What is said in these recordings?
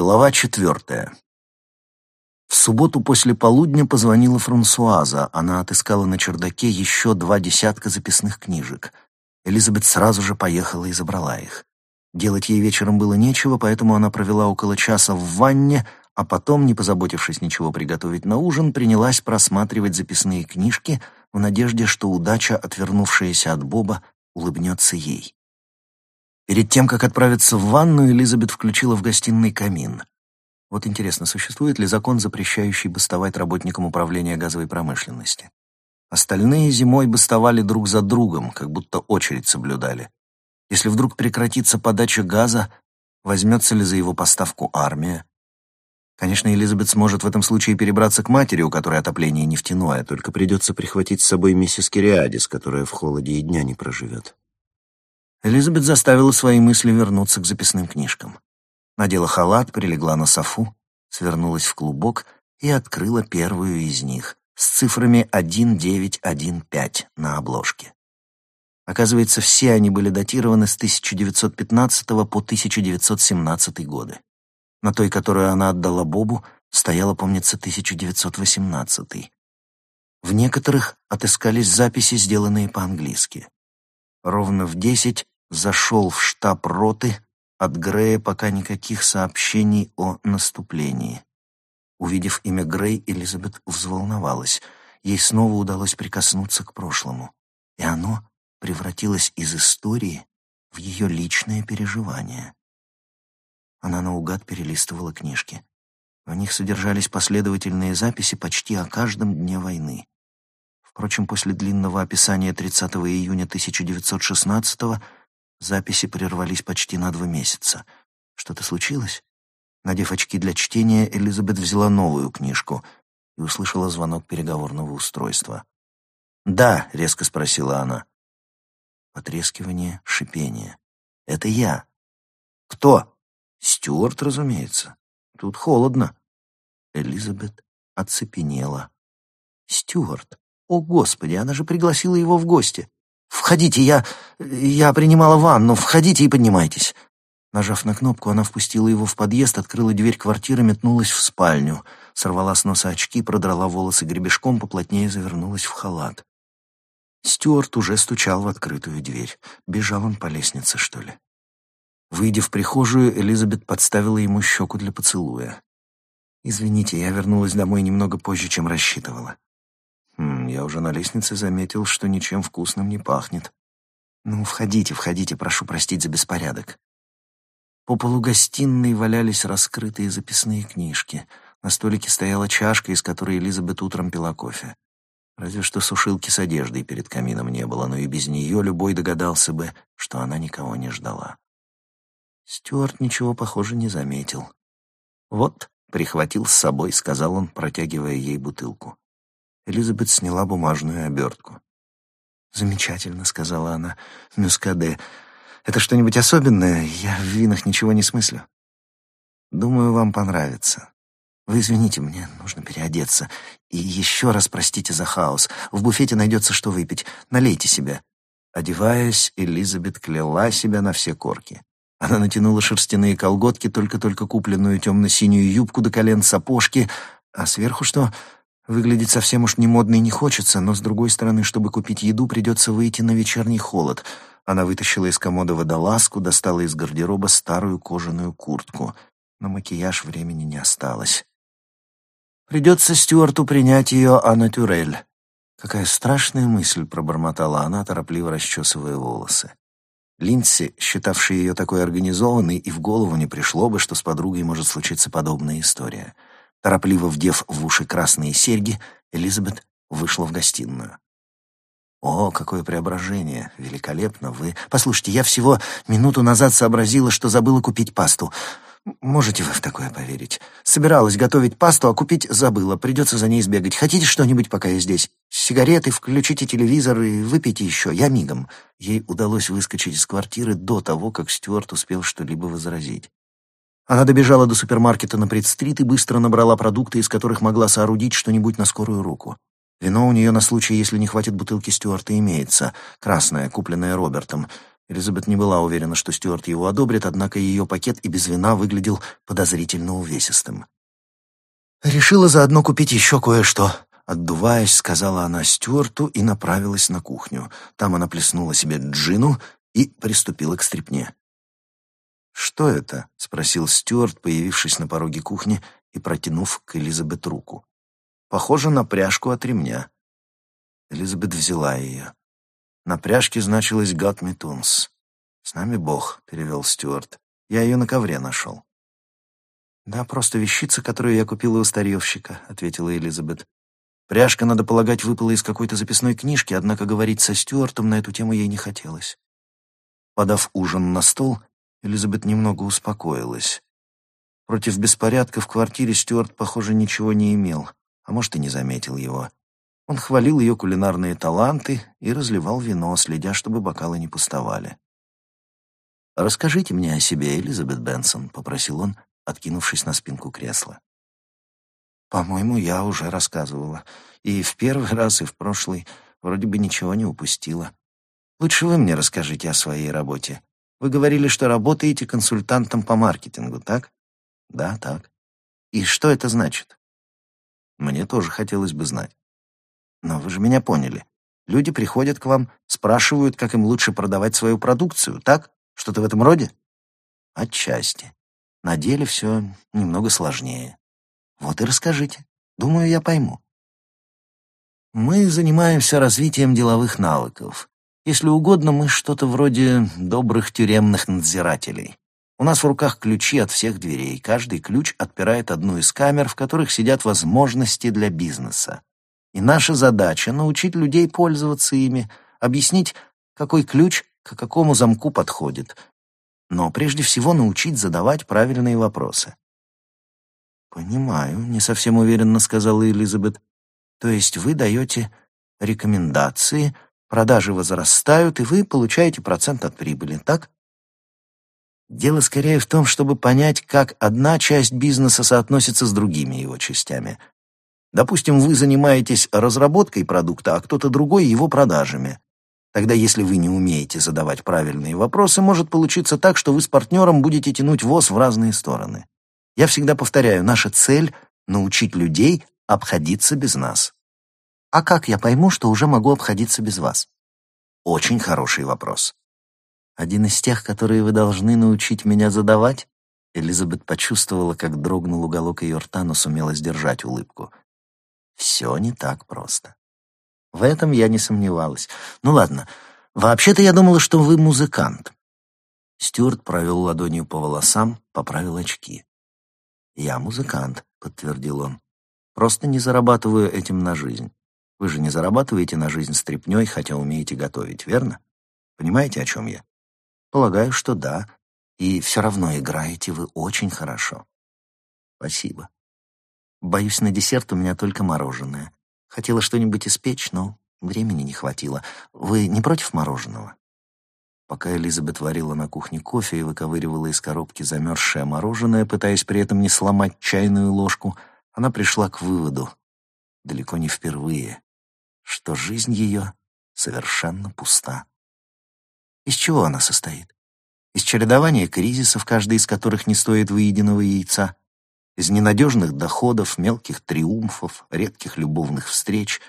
Глава четвертая. В субботу после полудня позвонила Франсуаза. Она отыскала на чердаке еще два десятка записных книжек. Элизабет сразу же поехала и забрала их. Делать ей вечером было нечего, поэтому она провела около часа в ванне, а потом, не позаботившись ничего приготовить на ужин, принялась просматривать записные книжки в надежде, что удача, отвернувшаяся от Боба, улыбнется ей. Перед тем, как отправиться в ванну, Элизабет включила в гостиной камин. Вот интересно, существует ли закон, запрещающий бастовать работникам управления газовой промышленности? Остальные зимой бастовали друг за другом, как будто очередь соблюдали. Если вдруг прекратится подача газа, возьмется ли за его поставку армия? Конечно, Элизабет сможет в этом случае перебраться к матери, у которой отопление нефтяное, только придется прихватить с собой миссис Кириадис, которая в холоде и дня не проживет. Элизабет заставила свои мысли вернуться к записным книжкам. Надела халат, прилегла на софу, свернулась в клубок и открыла первую из них с цифрами 1915 на обложке. Оказывается, все они были датированы с 1915 по 1917 годы. На той, которую она отдала Бобу, стояла, помнится, 1918. В некоторых отыскались записи, сделанные по-английски. Ровно в десять зашел в штаб роты, от Грея пока никаких сообщений о наступлении. Увидев имя Грей, Элизабет взволновалась. Ей снова удалось прикоснуться к прошлому, и оно превратилось из истории в ее личное переживание. Она наугад перелистывала книжки. В них содержались последовательные записи почти о каждом дне войны. Впрочем, после длинного описания 30 июня 1916 записи прервались почти на два месяца. Что-то случилось? Надев очки для чтения, Элизабет взяла новую книжку и услышала звонок переговорного устройства. «Да», — резко спросила она. Потрескивание, шипение. «Это я». «Кто?» «Стюарт, разумеется. Тут холодно». Элизабет оцепенела. «Стюарт. О, Господи, она же пригласила его в гости. Входите, я... я принимала ванну. Входите и поднимайтесь. Нажав на кнопку, она впустила его в подъезд, открыла дверь квартиры, метнулась в спальню. Сорвала с носа очки, продрала волосы гребешком, поплотнее завернулась в халат. Стюарт уже стучал в открытую дверь. Бежал он по лестнице, что ли? Выйдя в прихожую, Элизабет подставила ему щеку для поцелуя. «Извините, я вернулась домой немного позже, чем рассчитывала. Я уже на лестнице заметил, что ничем вкусным не пахнет. Ну, входите, входите, прошу простить за беспорядок. По полу гостиной валялись раскрытые записные книжки. На столике стояла чашка, из которой Элизабет утром пила кофе. Разве что сушилки с одеждой перед камином не было, но и без нее любой догадался бы, что она никого не ждала. Стюарт ничего, похоже, не заметил. «Вот», — прихватил с собой, — сказал он, протягивая ей бутылку. Элизабет сняла бумажную обертку. «Замечательно», — сказала она. «Мюскаде. Это что-нибудь особенное? Я в винах ничего не смыслю». «Думаю, вам понравится. Вы извините, мне нужно переодеться. И еще раз простите за хаос. В буфете найдется что выпить. Налейте себе». Одеваясь, Элизабет кляла себя на все корки. Она натянула шерстяные колготки, только-только купленную темно-синюю юбку до колен, сапожки, а сверху что? Выглядеть совсем уж не модно и не хочется, но, с другой стороны, чтобы купить еду, придется выйти на вечерний холод. Она вытащила из комода водолазку, достала из гардероба старую кожаную куртку. На макияж времени не осталось. Придется Стюарту принять ее анатюрель. Какая страшная мысль, пробормотала она, торопливо расчесывая волосы. Линдси, считавший ее такой организованной, и в голову не пришло бы, что с подругой может случиться подобная история — Торопливо вдев в уши красные серьги, Элизабет вышла в гостиную. «О, какое преображение! Великолепно! Вы... Послушайте, я всего минуту назад сообразила, что забыла купить пасту. Можете вы в такое поверить? Собиралась готовить пасту, а купить забыла. Придется за ней сбегать. Хотите что-нибудь, пока я здесь? Сигареты, включите телевизор и выпейте еще. Я мигом». Ей удалось выскочить из квартиры до того, как Стюарт успел что-либо возразить. Она добежала до супермаркета на предстрит и быстро набрала продукты, из которых могла соорудить что-нибудь на скорую руку. Вино у нее на случай, если не хватит бутылки Стюарта, имеется. Красное, купленное Робертом. Элизабет не была уверена, что Стюарт его одобрит, однако ее пакет и без вина выглядел подозрительно увесистым. «Решила заодно купить еще кое-что», — отдуваясь, сказала она Стюарту и направилась на кухню. Там она плеснула себе джину и приступила к стрипне. «Что это?» — спросил Стюарт, появившись на пороге кухни и протянув к Элизабет руку. «Похоже на пряжку от ремня». Элизабет взяла ее. На пряжке значилось «God me tunes». «С нами Бог», — перевел Стюарт. «Я ее на ковре нашел». «Да, просто вещица, которую я купила у старьевщика», — ответила Элизабет. Пряжка, надо полагать, выпала из какой-то записной книжки, однако говорить со Стюартом на эту тему ей не хотелось. Подав ужин на стол, Элизабет немного успокоилась. Против беспорядка в квартире Стюарт, похоже, ничего не имел, а может, и не заметил его. Он хвалил ее кулинарные таланты и разливал вино, следя, чтобы бокалы не пустовали. «Расскажите мне о себе, Элизабет Бенсон», — попросил он, откинувшись на спинку кресла. «По-моему, я уже рассказывала. И в первый раз, и в прошлый. Вроде бы ничего не упустила. Лучше вы мне расскажите о своей работе. Вы говорили, что работаете консультантом по маркетингу, так?» «Да, так. И что это значит?» «Мне тоже хотелось бы знать». Но вы же меня поняли. Люди приходят к вам, спрашивают, как им лучше продавать свою продукцию, так? Что-то в этом роде? Отчасти. На деле все немного сложнее. Вот и расскажите. Думаю, я пойму. Мы занимаемся развитием деловых навыков. Если угодно, мы что-то вроде добрых тюремных надзирателей. У нас в руках ключи от всех дверей. Каждый ключ отпирает одну из камер, в которых сидят возможности для бизнеса. И наша задача — научить людей пользоваться ими, объяснить, какой ключ к какому замку подходит. Но прежде всего научить задавать правильные вопросы. «Понимаю», — не совсем уверенно сказала Элизабет. «То есть вы даете рекомендации, продажи возрастают, и вы получаете процент от прибыли, так?» Дело скорее в том, чтобы понять, как одна часть бизнеса соотносится с другими его частями — Допустим, вы занимаетесь разработкой продукта, а кто-то другой его продажами. Тогда, если вы не умеете задавать правильные вопросы, может получиться так, что вы с партнером будете тянуть воз в разные стороны. Я всегда повторяю, наша цель — научить людей обходиться без нас. А как я пойму, что уже могу обходиться без вас? Очень хороший вопрос. Один из тех, которые вы должны научить меня задавать? Элизабет почувствовала, как дрогнул уголок ее рта, но сумела сдержать улыбку. Все не так просто. В этом я не сомневалась. Ну ладно, вообще-то я думала, что вы музыкант. Стюарт провел ладонью по волосам, поправил очки. «Я музыкант», — подтвердил он. «Просто не зарабатываю этим на жизнь. Вы же не зарабатываете на жизнь стряпнёй, хотя умеете готовить, верно? Понимаете, о чем я? Полагаю, что да. И все равно играете вы очень хорошо. Спасибо. Боюсь, на десерт у меня только мороженое. Хотела что-нибудь испечь, но времени не хватило. Вы не против мороженого?» Пока Элизабет варила на кухне кофе и выковыривала из коробки замерзшее мороженое, пытаясь при этом не сломать чайную ложку, она пришла к выводу, далеко не впервые, что жизнь ее совершенно пуста. Из чего она состоит? Из чередования кризисов, каждый из которых не стоит выеденного яйца, из ненадежных доходов, мелких триумфов, редких любовных встреч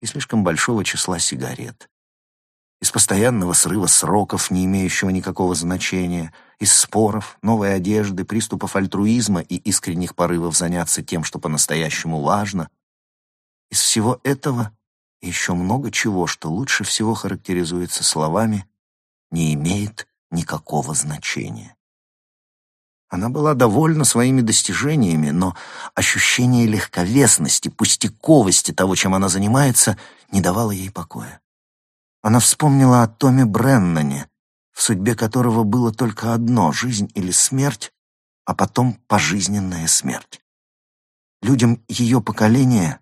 и слишком большого числа сигарет. Из постоянного срыва сроков, не имеющего никакого значения, из споров, новой одежды, приступов альтруизма и искренних порывов заняться тем, что по-настоящему важно. Из всего этого еще много чего, что лучше всего характеризуется словами «не имеет никакого значения». Она была довольна своими достижениями, но ощущение легковесности, пустяковости того, чем она занимается, не давало ей покоя. Она вспомнила о Томе Бреннане, в судьбе которого было только одно — жизнь или смерть, а потом пожизненная смерть. Людям ее поколения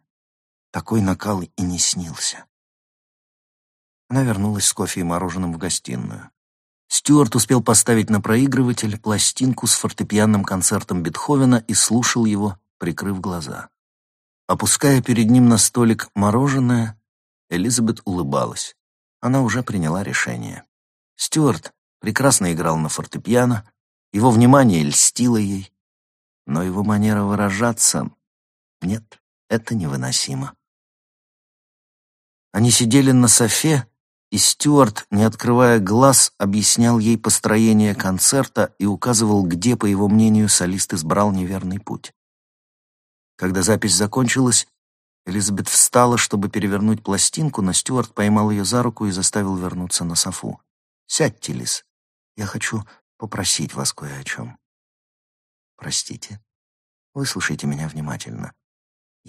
такой накал и не снился. Она вернулась с кофе и мороженым в гостиную. Стюарт успел поставить на проигрыватель пластинку с фортепианным концертом Бетховена и слушал его, прикрыв глаза. Опуская перед ним на столик мороженое, Элизабет улыбалась. Она уже приняла решение. Стюарт прекрасно играл на фортепиано, его внимание льстило ей, но его манера выражаться... Нет, это невыносимо. Они сидели на софе, и Стюарт, не открывая глаз, объяснял ей построение концерта и указывал, где, по его мнению, солист избрал неверный путь. Когда запись закончилась, Элизабет встала, чтобы перевернуть пластинку, но Стюарт поймал ее за руку и заставил вернуться на софу. «Сядьте, Лиз. Я хочу попросить вас кое о чем». «Простите. Выслушайте меня внимательно.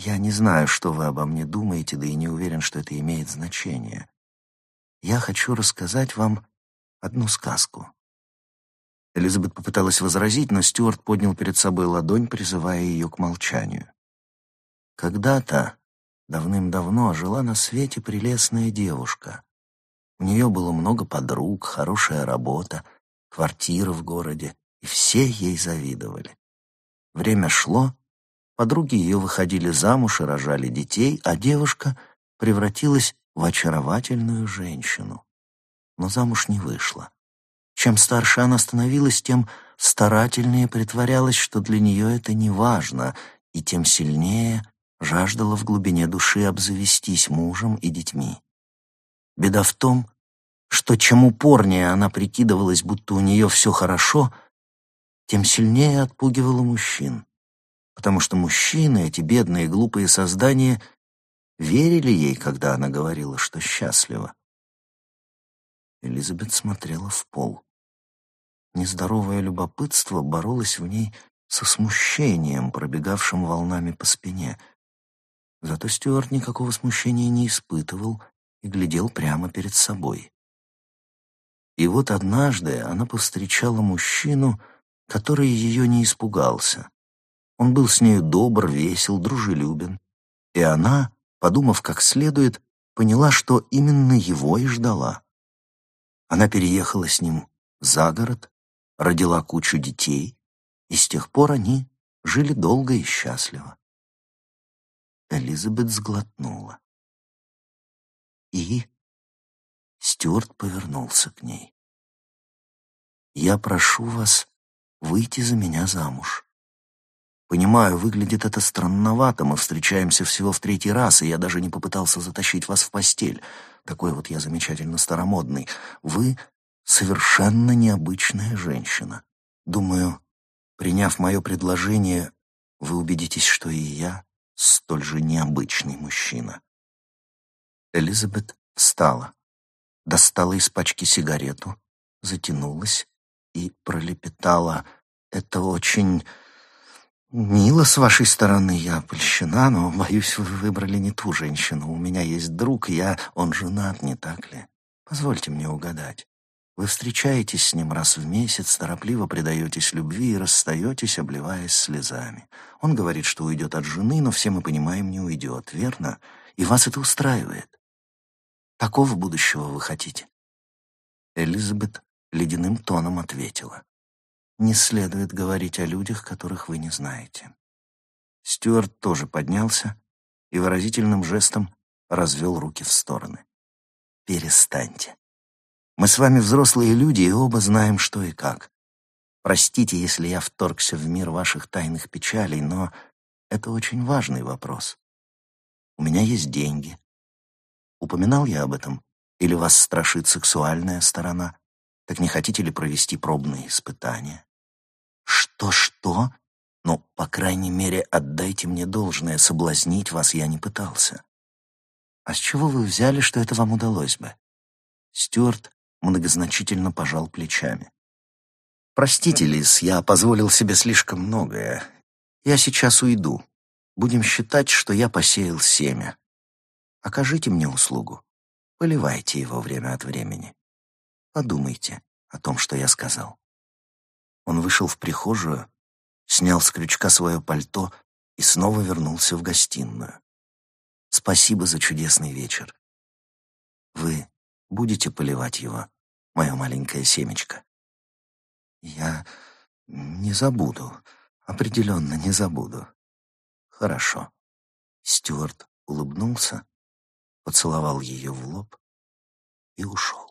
Я не знаю, что вы обо мне думаете, да и не уверен, что это имеет значение. Я хочу рассказать вам одну сказку». Элизабет попыталась возразить, но Стюарт поднял перед собой ладонь, призывая ее к молчанию. Когда-то Давным-давно жила на свете прелестная девушка. У нее было много подруг, хорошая работа, квартира в городе, и все ей завидовали. Время шло, подруги ее выходили замуж и рожали детей, а девушка превратилась в очаровательную женщину. Но замуж не вышла. Чем старше она становилась, тем старательнее притворялась, что для нее это не важно, и тем сильнее жаждала в глубине души обзавестись мужем и детьми. Беда в том, что чем упорнее она прикидывалась, будто у нее все хорошо, тем сильнее отпугивала мужчин. Потому что мужчины, эти бедные глупые создания, верили ей, когда она говорила, что счастлива. Элизабет смотрела в пол. Нездоровое любопытство боролось в ней со смущением, пробегавшим волнами по спине — Зато Стюарт никакого смущения не испытывал и глядел прямо перед собой. И вот однажды она повстречала мужчину, который ее не испугался. Он был с нею добр, весел, дружелюбен. И она, подумав как следует, поняла, что именно его и ждала. Она переехала с ним за город, родила кучу детей, и с тех пор они жили долго и счастливо. Элизабет сглотнула. И Стюарт повернулся к ней. «Я прошу вас выйти за меня замуж. Понимаю, выглядит это странновато, мы встречаемся всего в третий раз, и я даже не попытался затащить вас в постель. Такой вот я замечательно старомодный. Вы совершенно необычная женщина. Думаю, приняв мое предложение, вы убедитесь, что и я столь же необычный мужчина. Элизабет встала, достала из пачки сигарету, затянулась и пролепетала. «Это очень мило с вашей стороны, я польщена, но, боюсь, вы выбрали не ту женщину. У меня есть друг, я... Он женат, не так ли? Позвольте мне угадать. Вы встречаетесь с ним раз в месяц, торопливо предаетесь любви и расстаетесь, обливаясь слезами. Он говорит, что уйдет от жены, но все мы понимаем, не уйдет, верно? И вас это устраивает. Такого будущего вы хотите?» Элизабет ледяным тоном ответила. «Не следует говорить о людях, которых вы не знаете». Стюарт тоже поднялся и выразительным жестом развел руки в стороны. «Перестаньте. Мы с вами взрослые люди и оба знаем, что и как. Простите, если я вторгся в мир ваших тайных печалей, но это очень важный вопрос. У меня есть деньги. Упоминал я об этом? Или вас страшит сексуальная сторона? Так не хотите ли провести пробные испытания? Что-что? Ну, по крайней мере, отдайте мне должное, соблазнить вас я не пытался. А с чего вы взяли, что это вам удалось бы? Стюарт многозначительно пожал плечами. «Простите, Лис, я позволил себе слишком многое. Я сейчас уйду. Будем считать, что я посеял семя. Окажите мне услугу. Поливайте его время от времени. Подумайте о том, что я сказал». Он вышел в прихожую, снял с крючка свое пальто и снова вернулся в гостиную. «Спасибо за чудесный вечер. Вы будете поливать его, мое маленькое семечко? Я не забуду, определенно не забуду. Хорошо. Стюарт улыбнулся, поцеловал ее в лоб и ушел.